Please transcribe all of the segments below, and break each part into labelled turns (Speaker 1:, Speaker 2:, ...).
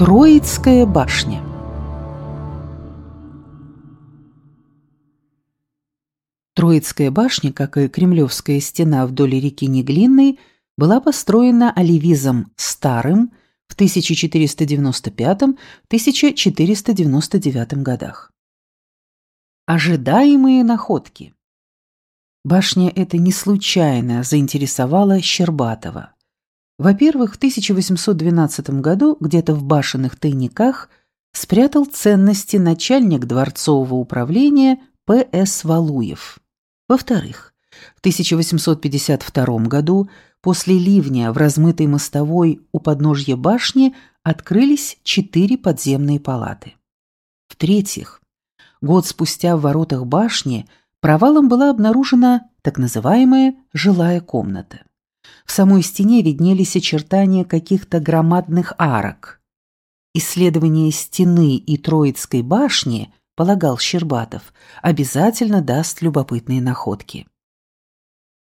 Speaker 1: Троицкая башня Троицкая башня, как и Кремлевская стена вдоль реки Неглинной, была построена Оливизом Старым в 1495-1499 годах. Ожидаемые находки Башня эта не случайно заинтересовала Щербатова. Во-первых, в 1812 году где-то в башенных тайниках спрятал ценности начальник дворцового управления П.С. Валуев. Во-вторых, в 1852 году после ливня в размытой мостовой у подножья башни открылись четыре подземные палаты. В-третьих, год спустя в воротах башни провалом была обнаружена так называемая «жилая комната». В самой стене виднелись очертания каких-то громадных арок. Исследование стены и Троицкой башни, полагал Щербатов, обязательно даст любопытные находки.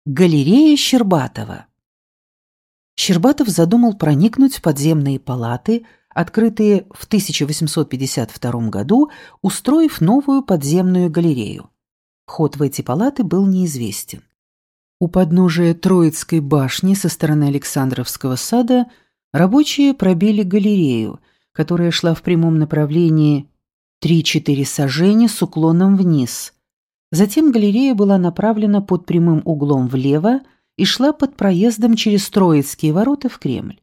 Speaker 1: Галерея Щербатова Щербатов задумал проникнуть в подземные палаты, открытые в 1852 году, устроив новую подземную галерею. Вход в эти палаты был неизвестен. У подножия Троицкой башни со стороны Александровского сада рабочие пробили галерею, которая шла в прямом направлении 3-4 сажения с уклоном вниз. Затем галерея была направлена под прямым углом влево и шла под проездом через Троицкие ворота в Кремль.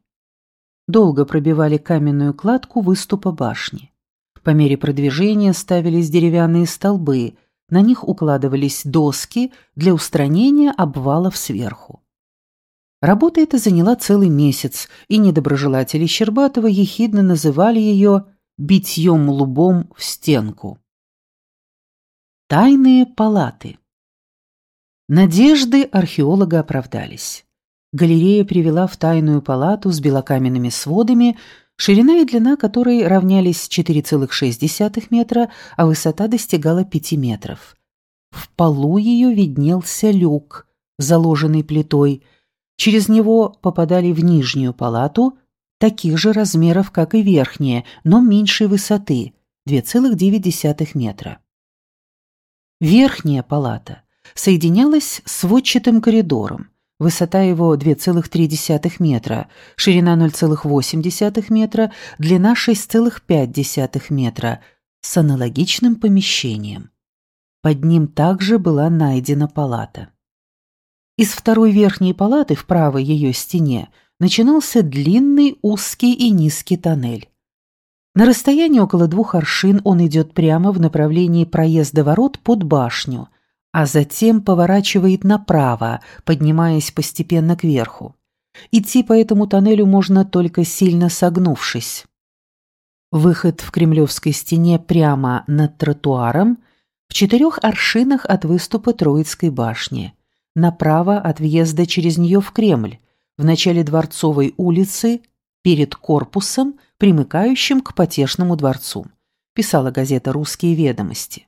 Speaker 1: Долго пробивали каменную кладку выступа башни. По мере продвижения ставились деревянные столбы – на них укладывались доски для устранения обвалов сверху. Работа эта заняла целый месяц, и недоброжелатели Щербатова ехидно называли ее «битьем лубом в стенку». Тайные палаты Надежды археолога оправдались. Галерея привела в тайную палату с белокаменными сводами, ширина и длина которой равнялись 4,6 метра, а высота достигала 5 метров. В полу ее виднелся люк, заложенный плитой. Через него попадали в нижнюю палату, таких же размеров, как и верхняя, но меньшей высоты, 2,9 метра. Верхняя палата соединялась с сводчатым коридором, Высота его 2,3 метра, ширина 0,8 метра, длина 6,5 метра с аналогичным помещением. Под ним также была найдена палата. Из второй верхней палаты в правой ее стене начинался длинный узкий и низкий тоннель. На расстоянии около двух аршин он идет прямо в направлении проезда ворот под башню – а затем поворачивает направо, поднимаясь постепенно кверху. Идти по этому тоннелю можно только сильно согнувшись. Выход в Кремлевской стене прямо над тротуаром в четырех аршинах от выступа Троицкой башни, направо от въезда через нее в Кремль, в начале Дворцовой улицы, перед корпусом, примыкающим к Потешному дворцу, писала газета «Русские ведомости».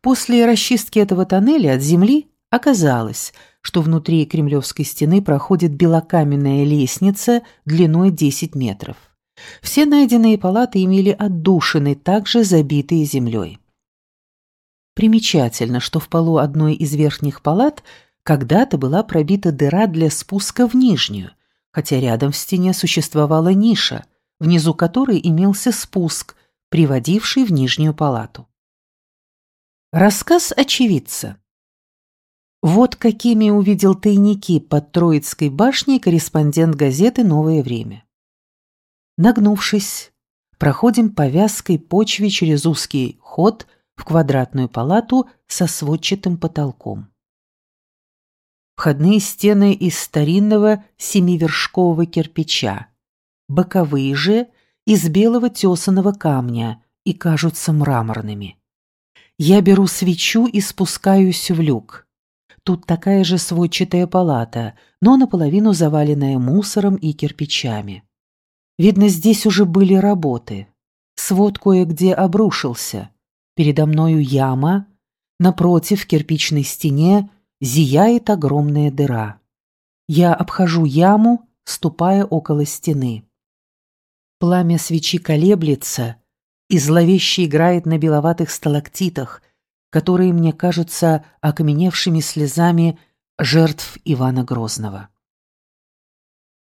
Speaker 1: После расчистки этого тоннеля от земли оказалось, что внутри Кремлевской стены проходит белокаменная лестница длиной 10 метров. Все найденные палаты имели отдушины, также забитые землей. Примечательно, что в полу одной из верхних палат когда-то была пробита дыра для спуска в нижнюю, хотя рядом в стене существовала ниша, внизу которой имелся спуск, приводивший в нижнюю палату. Рассказ очевидца. Вот какими увидел тайники под Троицкой башней корреспондент газеты «Новое время». Нагнувшись, проходим по вязкой почве через узкий ход в квадратную палату со сводчатым потолком. Входные стены из старинного семивершкового кирпича, боковые же из белого тесаного камня и кажутся мраморными. Я беру свечу и спускаюсь в люк. Тут такая же сводчатая палата, но наполовину заваленная мусором и кирпичами. Видно, здесь уже были работы. Свод кое-где обрушился. Передо мною яма, напротив в кирпичной стене зияет огромная дыра. Я обхожу яму, ступая около стены. Пламя свечи колеблется и зловеще играет на беловатых сталактитах, которые мне кажутся окаменевшими слезами жертв Ивана Грозного.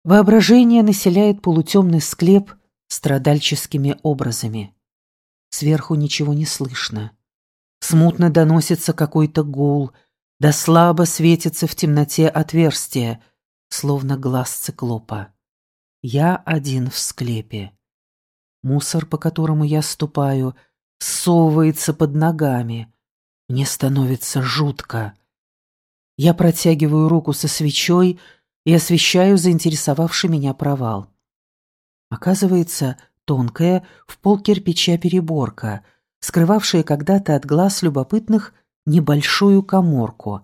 Speaker 1: Воображение населяет полутемный склеп страдальческими образами. Сверху ничего не слышно. Смутно доносится какой-то гул, да слабо светится в темноте отверстие, словно глаз циклопа. Я один в склепе. Мусор, по которому я ступаю, совывается под ногами. Мне становится жутко. Я протягиваю руку со свечой и освещаю заинтересовавший меня провал. Оказывается, тонкая, в пол кирпича переборка, скрывавшая когда-то от глаз любопытных небольшую коморку.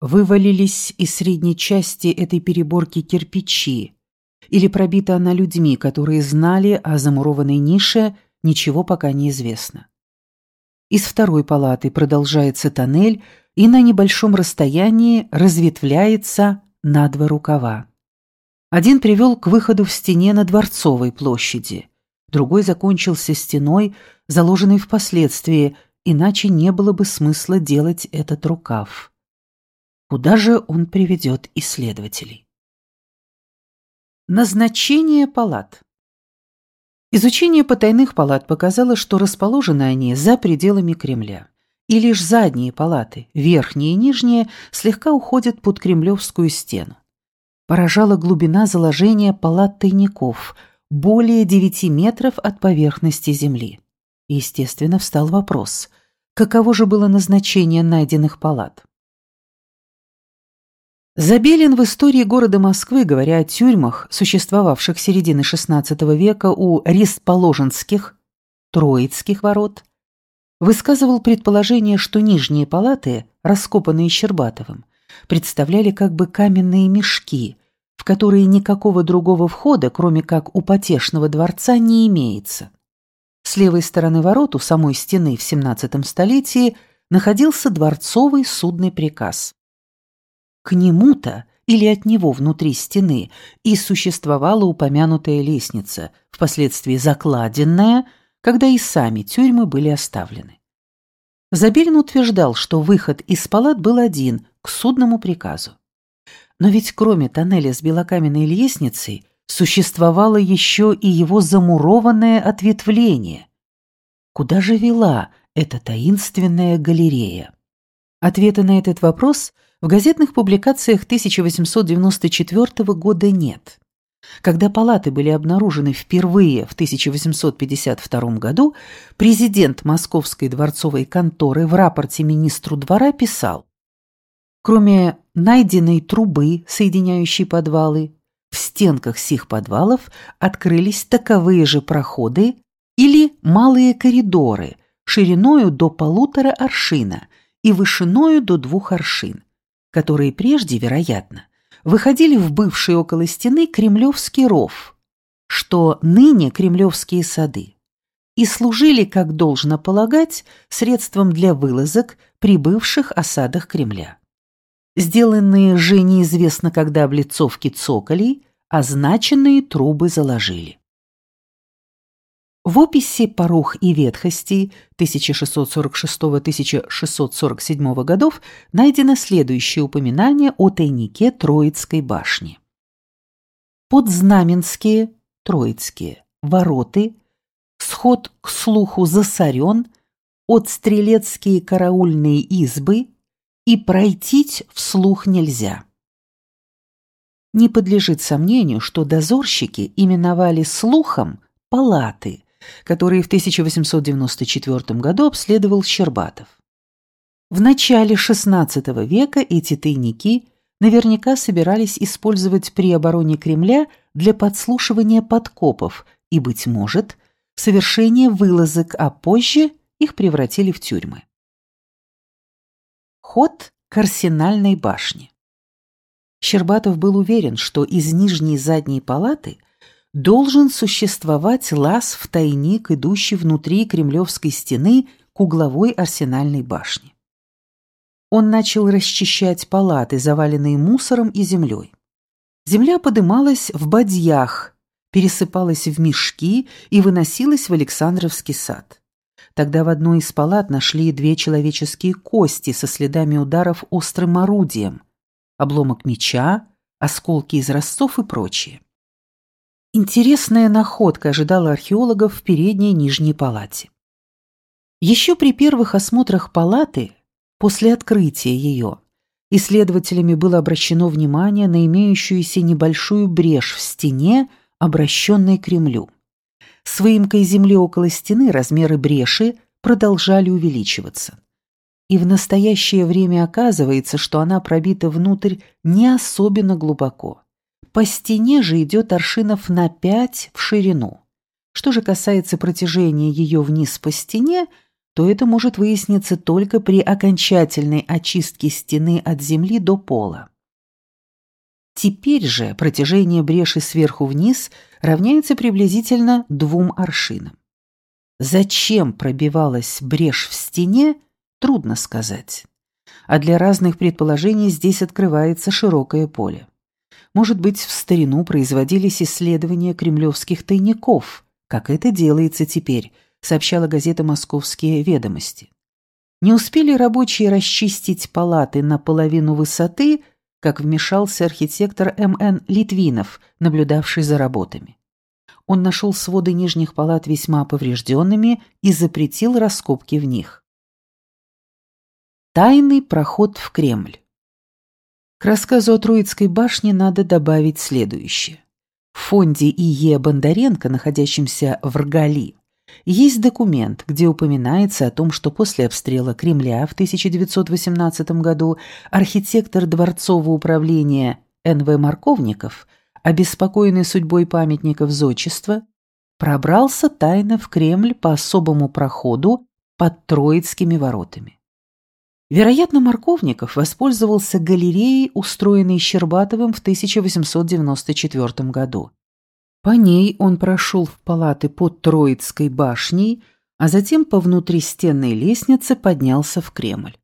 Speaker 1: Вывалились из средней части этой переборки кирпичи, или пробита она людьми, которые знали о замурованной нише, ничего пока не известно. Из второй палаты продолжается тоннель и на небольшом расстоянии разветвляется на два рукава. Один привел к выходу в стене на Дворцовой площади, другой закончился стеной, заложенной впоследствии, иначе не было бы смысла делать этот рукав. Куда же он приведет исследователей? Назначение палат. Изучение потайных палат показало, что расположены они за пределами Кремля. И лишь задние палаты, верхние и нижние, слегка уходят под кремлевскую стену поражала глубина заложения палат тайников, более 9 метров от поверхности земли. Естественно, встал вопрос, каково же было назначение найденных палат? Забелин в истории города Москвы, говоря о тюрьмах, существовавших середины XVI века у Ресположенских, Троицких ворот, высказывал предположение, что нижние палаты, раскопанные Щербатовым, представляли как бы каменные мешки, в которые никакого другого входа, кроме как у потешного дворца, не имеется. С левой стороны ворот у самой стены в XVII столетии находился дворцовый судный приказ. К нему-то или от него внутри стены и существовала упомянутая лестница, впоследствии закладенная, когда и сами тюрьмы были оставлены. Забелин утверждал, что выход из палат был один, к судному приказу. Но ведь кроме тоннеля с белокаменной лестницей существовало еще и его замурованное ответвление. Куда же вела эта таинственная галерея? Ответа на этот вопрос в газетных публикациях 1894 года нет. Когда палаты были обнаружены впервые в 1852 году, президент Московской дворцовой конторы в рапорте министру двора писал Кроме найденной трубы, соединяющей подвалы, в стенках сих подвалов открылись таковые же проходы или малые коридоры шириною до полутора аршина и вышиною до двух аршин, которые прежде, вероятно, выходили в бывший около стены Кремлевский ров, что ныне Кремлевские сады, и служили, как должно полагать, средством для вылазок при бывших осадах Кремля сделанные же неизвестно когда облицовки цоколей, означенные трубы заложили. В описи «Порог и ветхости» 1646-1647 годов найдено следующее упоминание о тайнике Троицкой башни. Подзнаменские, Троицкие, вороты, сход к слуху засорен, от стрелецкие караульные избы, и пройтить вслух нельзя. Не подлежит сомнению, что дозорщики именовали слухом палаты, которые в 1894 году обследовал Щербатов. В начале XVI века эти тайники наверняка собирались использовать при обороне Кремля для подслушивания подкопов и, быть может, совершения вылазок, а позже их превратили в тюрьмы. Ход к арсенальной башне. Щербатов был уверен, что из нижней задней палаты должен существовать лаз в тайник, идущий внутри Кремлевской стены к угловой арсенальной башне. Он начал расчищать палаты, заваленные мусором и землей. Земля подымалась в бадьях, пересыпалась в мешки и выносилась в Александровский сад. Тогда в одной из палат нашли две человеческие кости со следами ударов острым орудием, обломок меча, осколки из ростов и прочее. Интересная находка ожидала археологов в передней нижней палате. Еще при первых осмотрах палаты, после открытия ее, исследователями было обращено внимание на имеющуюся небольшую брешь в стене, обращенной к Кремлю. С выемкой земли около стены размеры бреши продолжали увеличиваться. И в настоящее время оказывается, что она пробита внутрь не особенно глубоко. По стене же идет аршинов на 5 в ширину. Что же касается протяжения ее вниз по стене, то это может выясниться только при окончательной очистке стены от земли до пола. Теперь же протяжение бреши сверху вниз равняется приблизительно двум аршинам. Зачем пробивалась брешь в стене, трудно сказать. А для разных предположений здесь открывается широкое поле. Может быть, в старину производились исследования кремлевских тайников, как это делается теперь, сообщала газета «Московские ведомости». Не успели рабочие расчистить палаты на половину высоты – как вмешался архитектор М.Н. Литвинов, наблюдавший за работами. Он нашел своды нижних палат весьма поврежденными и запретил раскопки в них. Тайный проход в Кремль. К рассказу о Троицкой башне надо добавить следующее. В фонде И.Е. Бондаренко, находящемся в Ргали, есть документ, где упоминается о том, что после обстрела Кремля в 1918 году архитектор дворцового управления Н.В. Марковников, обеспокоенный судьбой памятников зодчества, пробрался тайно в Кремль по особому проходу под Троицкими воротами. Вероятно, Марковников воспользовался галереей, устроенной Щербатовым в 1894 году. По ней он прошел в палаты под Троицкой башней, а затем по внутристенной лестнице поднялся в Кремль.